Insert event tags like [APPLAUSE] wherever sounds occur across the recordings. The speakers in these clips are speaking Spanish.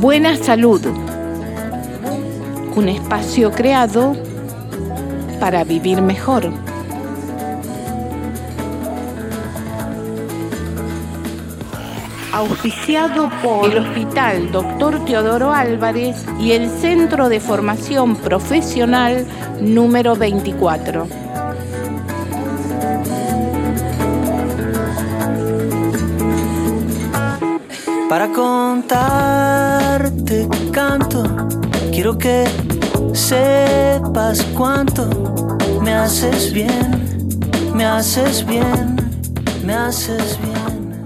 Buena salud. Un espacio creado para vivir mejor. Auspiciado por el Hospital Dr. Teodoro Álvarez y el Centro de Formación Profesional número 24. Para contarte canto, quiero que sepas cuánto me haces bien, me haces bien, me haces bien.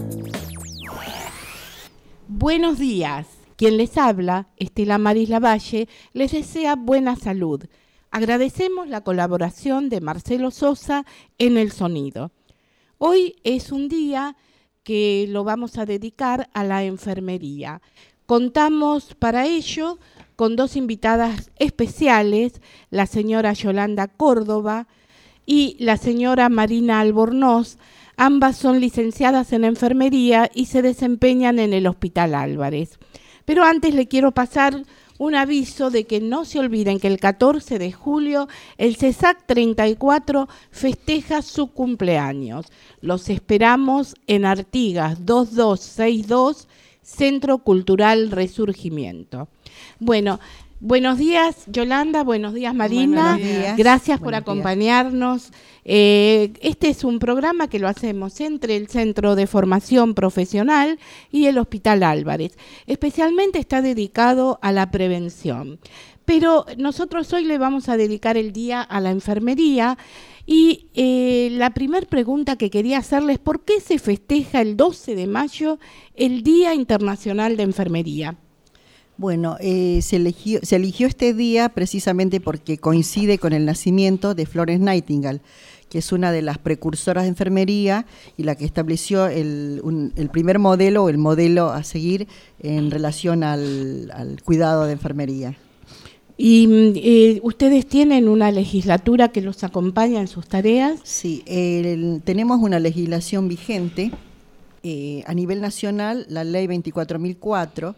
Buenos días. Quien les habla, Estela Maris Lavalle, les desea buena salud. Agradecemos la colaboración de Marcelo Sosa en el sonido. Hoy es un día que lo vamos a dedicar a la enfermería. Contamos para ello con dos invitadas especiales, la señora Yolanda Córdoba y la señora Marina Albornoz. Ambas son licenciadas en enfermería y se desempeñan en el Hospital Álvarez. Pero antes le quiero pasar un aviso de que no se olviden que el 14 de julio el CESAC 34 festeja su cumpleaños. Los esperamos en Artigas 2262, Centro Cultural Resurgimiento. Bueno, Buenos días, Yolanda. Buenos días, Marina. Gracias por acompañarnos. Eh, este es un programa que lo hacemos entre el Centro de Formación Profesional y el Hospital Álvarez. Especialmente está dedicado a la prevención. Pero nosotros hoy le vamos a dedicar el día a la enfermería. Y eh, la primera pregunta que quería hacerles, ¿por qué se festeja el 12 de mayo el Día Internacional de Enfermería? Bueno, eh, se, eligió, se eligió este día precisamente porque coincide con el nacimiento de Florence Nightingale, que es una de las precursoras de enfermería y la que estableció el, primer modelo o el modelo a seguir en relación al, cuidado de enfermería. ¿Y eh, ustedes tienen una legislatura que los acompaña en sus tareas? Sí, tenemos una legislación vigente eh, a nivel nacional, la ley 24.004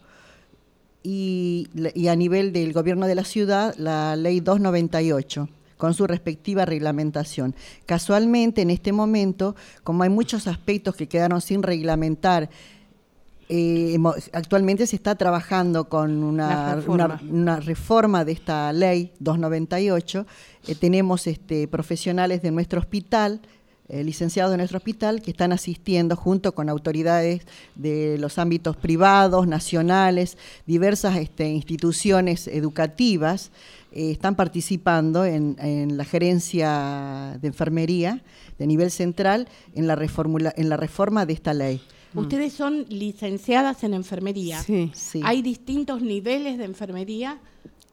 y, a nivel del gobierno de la ciudad la ley 298 con su respectiva reglamentación. Casualmente, en este momento, como hay muchos aspectos que quedaron sin reglamentar, eh, actualmente se está trabajando con una reforma. de esta ley 298. Eh, tenemos este, profesionales de nuestro hospital eh, licenciados de nuestro hospital que están asistiendo junto con autoridades de los ámbitos privados, nacionales, diversas este, instituciones educativas, eh, están participando en, la gerencia de enfermería de nivel central en la, en la reforma de esta ley. Ustedes son licenciadas en enfermería. Sí. sí. ¿Hay distintos niveles de enfermería?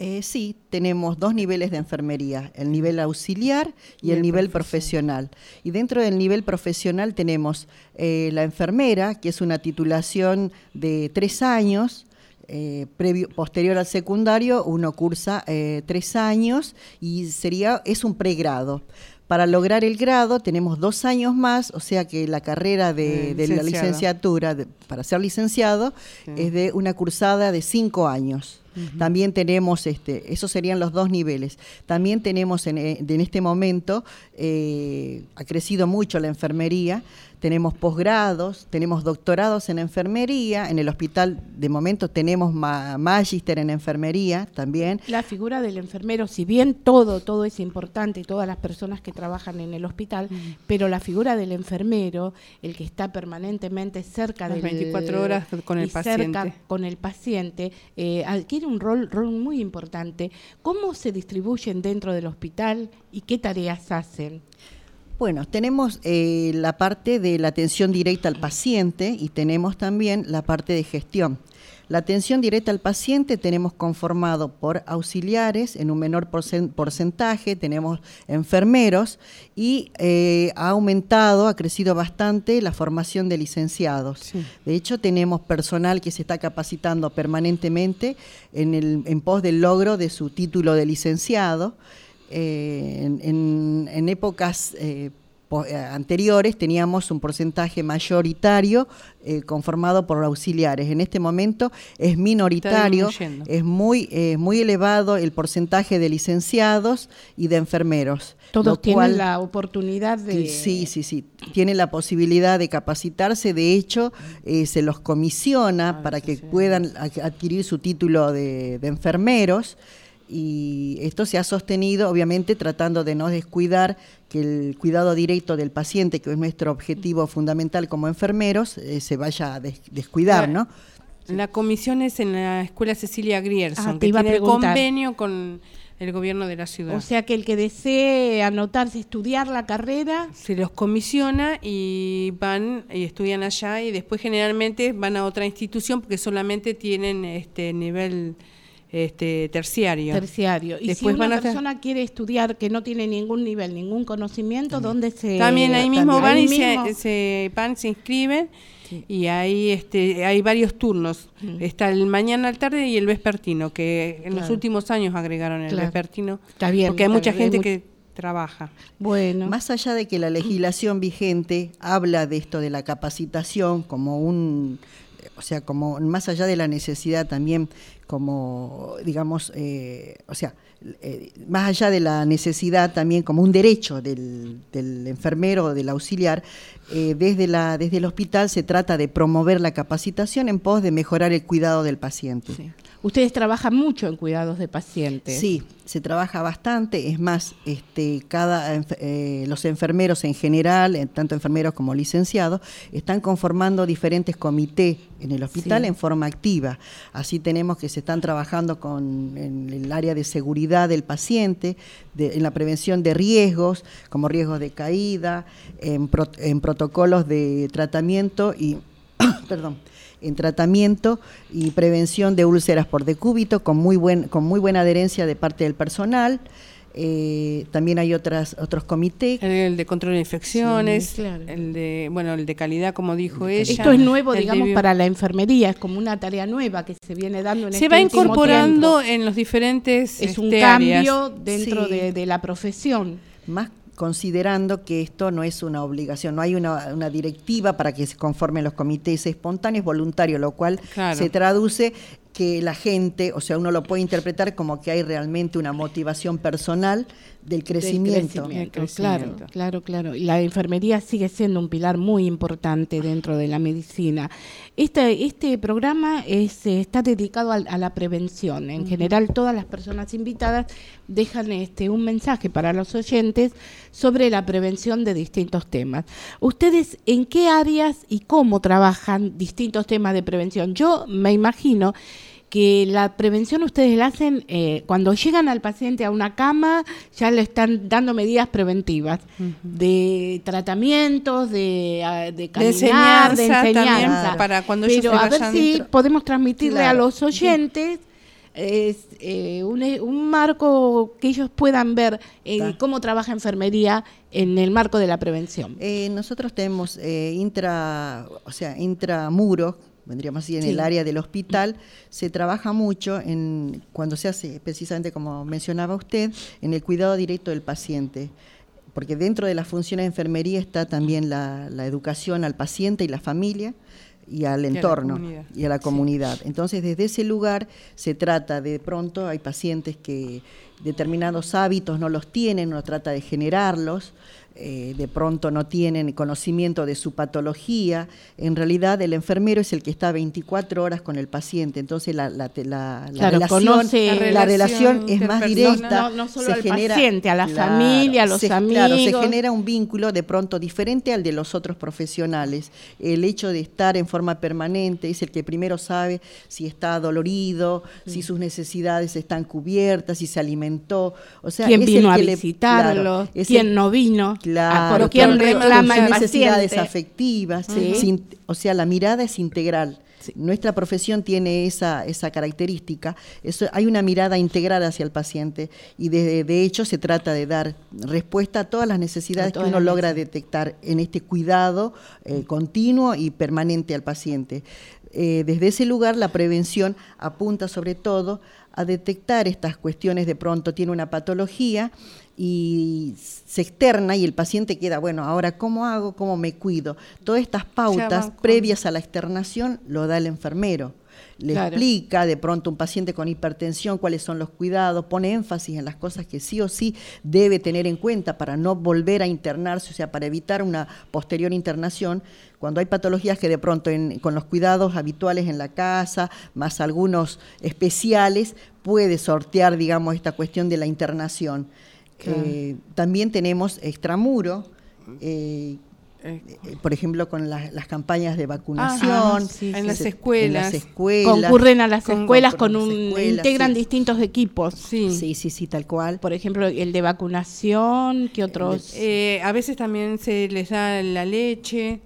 Eh, sí, tenemos dos niveles de enfermería, el nivel auxiliar y, el, nivel profesional. Y dentro del nivel profesional tenemos eh, la enfermera, que es una titulación de tres años, eh, previo, posterior al secundario, uno cursa tres años y sería, es un pregrado. Para lograr el grado tenemos dos años más, o sea que la carrera de, la licenciatura para ser licenciado es de una cursada de cinco años. También tenemos, este, esos serían los dos niveles. También tenemos en, eh, este momento, eh, ha crecido mucho la enfermería, tenemos posgrados, tenemos doctorados en enfermería, en el hospital de momento tenemos magíster en enfermería también. La figura del enfermero, si bien todo, todo es importante, todas las personas que trabajan en el hospital, pero la figura del enfermero, el que está permanentemente cerca de 24 horas con el paciente. con el paciente, eh, adquiere un rol, rol muy importante. ¿Cómo se distribuyen dentro del hospital y qué tareas hacen? Bueno, tenemos eh, la parte de la atención directa al paciente y tenemos también la parte de gestión. La atención directa al paciente tenemos conformado por auxiliares en un menor porcentaje, tenemos enfermeros y eh, ha aumentado, ha crecido bastante la formación de licenciados. De hecho, tenemos personal que se está capacitando permanentemente en, el, en pos del logro de su título de licenciado. Eh, en, épocas eh, eh, anteriores teníamos un porcentaje mayoritario eh, conformado por auxiliares. En este momento es minoritario, es muy, muy elevado el porcentaje de licenciados y de enfermeros. Todos tienen la oportunidad de... Sí, sí, sí, tienen la posibilidad de capacitarse, de hecho eh, se los comisiona ah, para que puedan adquirir su título de, de enfermeros y esto se ha sostenido obviamente tratando de no descuidar que el cuidado directo del paciente, que es nuestro objetivo fundamental como enfermeros, eh, se vaya a descuidar, ¿no? La comisión es en la Escuela Cecilia Grierson, ah, que tiene convenio con el gobierno de la ciudad. O sea que el que desee anotarse, estudiar la carrera... Se los comisiona y van y estudian allá y después generalmente van a otra institución porque solamente tienen este nivel este, terciario. Terciario. Y si una persona quiere estudiar que no tiene ningún nivel, ningún conocimiento, ¿dónde se...? También ahí mismo van y Se, van, se inscriben y ahí este, hay varios turnos. Está el mañana al tarde y el vespertino, que en los últimos años agregaron el vespertino. Está bien. Porque hay mucha gente que trabaja. Bueno. Más allá de que la legislación vigente habla de esto de la capacitación como un o sea, como más allá de la necesidad también, como, digamos, eh, o sea, eh, más allá de la necesidad también como un derecho del, del enfermero o del auxiliar, eh, desde, la, desde el hospital se trata de promover la capacitación en pos de mejorar el cuidado del paciente. Ustedes trabajan mucho en cuidados de pacientes. Sí, se trabaja bastante. Es más, este, cada eh, los enfermeros en general, tanto enfermeros como licenciados, están conformando diferentes comités en el hospital en forma activa. Así tenemos que se están trabajando con en el área de seguridad del paciente, en la prevención de riesgos, como riesgos de caída, en, en protocolos de tratamiento y, [COUGHS] perdón en tratamiento y prevención de úlceras por decúbito con muy, buen, con muy buena adherencia de parte del personal. Eh, también hay otras otros comités. El, de control de infecciones, el de bueno el de calidad, como dijo ella. Esto es nuevo, digamos, para la enfermería, es como una tarea nueva que se viene dando en Se este va incorporando en los diferentes. Es un este, cambio dentro de, de, la profesión. Más considerando que esto no es una obligación, no hay una, directiva para que se conformen los comités espontáneos, voluntarios, lo cual se traduce que la gente, o sea, uno lo puede interpretar como que hay realmente una motivación personal del crecimiento. Claro, claro, claro. Y la enfermería sigue siendo un pilar muy importante dentro de la medicina. Este, este programa es, está dedicado a, la prevención. En general, todas las personas invitadas dejan este, un mensaje para los oyentes sobre la prevención de distintos temas. ¿Ustedes en qué áreas y cómo trabajan distintos temas de prevención? Yo me imagino que la prevención ustedes la hacen eh, cuando llegan al paciente a una cama, ya le están dando medidas preventivas de tratamientos, de, ah, de caminar, de enseñanza, para cuando Pero a ver si podemos transmitirle a los oyentes eh, un, marco que ellos puedan ver eh, cómo trabaja enfermería en el marco de la prevención. nosotros tenemos intra, o sea, intramuros vendríamos así, en el área del hospital, se trabaja mucho en cuando se hace, precisamente como mencionaba usted, en el cuidado directo del paciente. Porque dentro de la función de enfermería está también la, educación al paciente y la familia y al entorno y a la comunidad. Entonces, desde ese lugar se trata de pronto, hay pacientes que determinados hábitos no los tienen, uno trata de generarlos, eh, de pronto no tienen conocimiento de su patología, en realidad el enfermero es el que está 24 horas con el paciente, entonces la, la, relación, es más directa. No, solo al paciente, a la familia, a los amigos. Claro, se genera un vínculo de pronto diferente al de los otros profesionales. El hecho de estar en forma permanente es el que primero sabe si está dolorido, si sus necesidades están cubiertas, si se alimentó. O sea, ¿Quién vino a visitarlo? ¿Quién no vino? Claro, ¿por reclama necesidades afectivas, o sea, la mirada es integral. Nuestra profesión tiene esa, esa característica. Eso, hay una mirada integral hacia el paciente y de, de, hecho se trata de dar respuesta a todas las necesidades que uno logra detectar en este cuidado eh, continuo y permanente al paciente. eh, desde ese lugar la prevención apunta sobre todo a detectar estas cuestiones, de pronto tiene una patología y se externa y el paciente queda, bueno, ahora ¿cómo hago? ¿Cómo me cuido? Todas estas pautas previas a la externación lo da el enfermero le explica de pronto un paciente con hipertensión cuáles son los cuidados, pone énfasis en las cosas que sí o sí debe tener en cuenta para no volver a internarse, o sea, para evitar una posterior internación. Cuando hay patologías que de pronto con los cuidados habituales en la casa, más algunos especiales, puede sortear, digamos, esta cuestión de la internación. Eh, también tenemos extramuro, eh, eh, por ejemplo, con las campañas de vacunación, ah, en, las escuelas. concurren a las escuelas con un integran distintos equipos. Sí. sí, sí, sí, tal cual. Por ejemplo, el de vacunación, ¿qué otros? Eh, a veces también se les da la leche.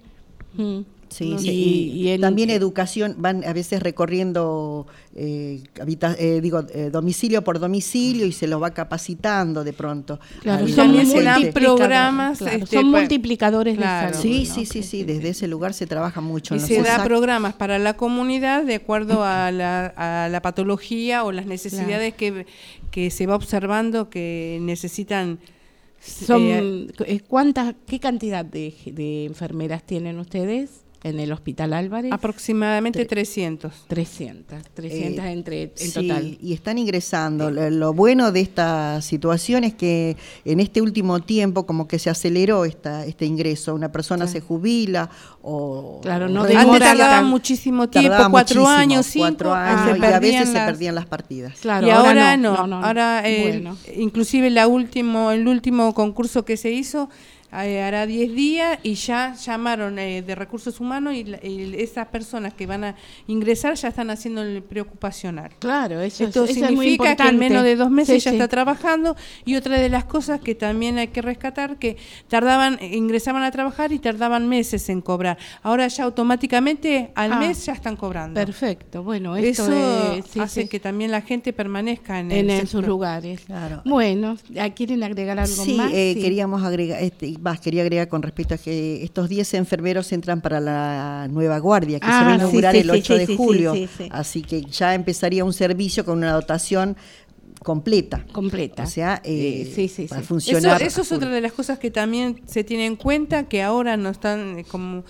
Sí, Y, también educación, van a veces recorriendo, eh, eh digo, eh, domicilio por domicilio y se los va capacitando de pronto. Claro, son programas. Este, son multiplicadores de salud. Sí, sí, sí, sí, desde ese lugar se trabaja mucho. Y se da programas para la comunidad de acuerdo a la, patología o las necesidades que, que se va observando que necesitan son, eh, ¿cuántas, ¿Qué cantidad de, de, enfermeras tienen ustedes? En el Hospital Álvarez? Aproximadamente 300. 300, 300 entre, en sí, total. Y están ingresando. Lo bueno de esta situación es que en este último tiempo como que se aceleró esta, este ingreso. Una persona se jubila o... Claro, no Antes tardaba muchísimo tiempo, cuatro años, cinco. Cuatro años y a veces se perdían las partidas. Claro, y ahora, no, ahora eh, inclusive la último, el último concurso que se hizo eh, hará 10 días y ya llamaron eh, de recursos humanos y, esas personas que van a ingresar ya están haciendo el preocupacional. Claro, eso, Esto significa que en menos de dos meses ya está trabajando y otra de las cosas que también hay que rescatar que tardaban, ingresaban a trabajar y tardaban meses en cobrar. Ahora ya automáticamente al ah, mes ya están cobrando. Perfecto, bueno, esto eso hace que también la gente permanezca en, en, sus lugares. Claro. Bueno, ¿quieren agregar algo más? Eh, sí, queríamos agregar, este, quería agregar con respecto a que estos 10 enfermeros entran para la nueva guardia, que se va a ah, inaugurar el 8 de julio. Así que ya empezaría un servicio con una dotación completa. Completa. O sea, eh, eh, para funcionar. Eso, es otra de las cosas que también se tiene en cuenta, que ahora no están eh, como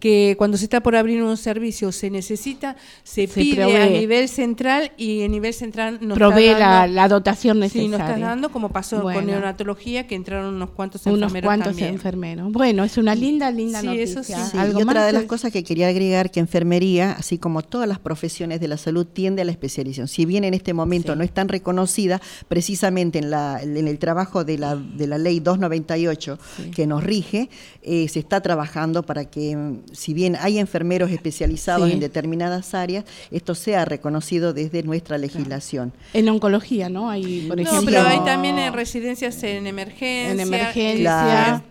que cuando se está por abrir un servicio se necesita, se, pide a nivel central y a nivel central nos provee la, la, dotación necesaria. Sí, nos está dando, como pasó con neonatología, que entraron unos cuantos enfermeros. Unos cuantos enfermeros. Bueno, es una linda, linda noticia. Eso sí. y otra de las cosas que quería agregar, que enfermería, así como todas las profesiones de la salud, tiende a la especialización. Si bien en este momento no están precisamente en, la, en el trabajo de la, de la ley 298 que nos rige, eh, se está trabajando para que si bien hay enfermeros especializados en determinadas áreas, esto sea reconocido desde nuestra legislación. En oncología, ¿no? Hay, por ejemplo, no, pero hay también en residencias en emergencia. En emergencia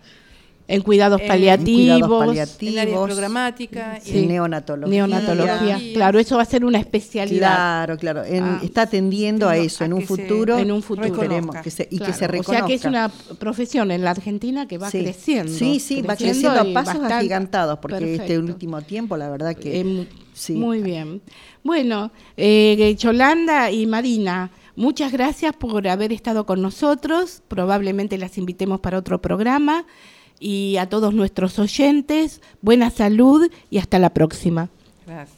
en cuidados paliativos, en, área programática, en neonatología. Neonatología, claro, eso va a ser una especialidad. Claro, claro, ah. está atendiendo a eso en un futuro. en un futuro queremos que se, y que se reconozca. O sea que es una profesión en la Argentina que va creciendo. Sí, sí, va creciendo a pasos agigantados, porque este último tiempo, la verdad que. Sí. Muy bien. Bueno, eh, Cholanda y Marina. Muchas gracias por haber estado con nosotros. Probablemente las invitemos para otro programa y a todos nuestros oyentes, buena salud y hasta la próxima. Gracias.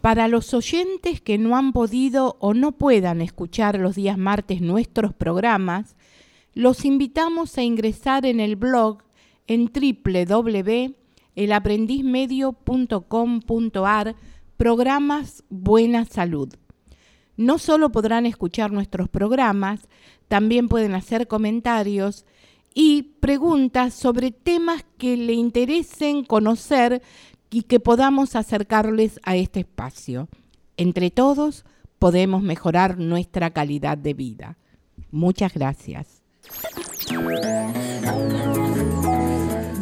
Para los oyentes que no han podido o no puedan escuchar los días martes nuestros programas, los invitamos a ingresar en el blog en www.elaprendizmedio.com.ar programas Buena Salud. No solo podrán escuchar nuestros programas, también pueden hacer comentarios y preguntas sobre temas que le interesen conocer y que podamos acercarles a este espacio. Entre todos podemos mejorar nuestra calidad de vida. Muchas gracias.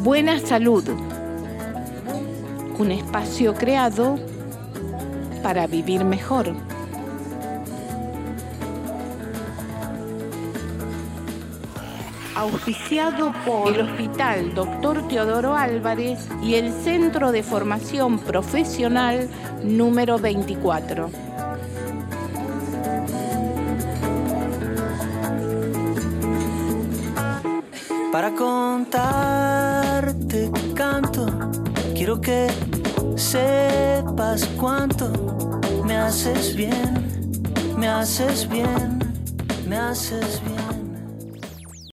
Buena salud. Un espacio creado para vivir mejor. Auspiciado por el Hospital Dr. Teodoro Álvarez y el Centro de Formación Profesional número 24. Para contarte canto, quiero que sepas cuánto me haces bien, me haces bien, me haces bien.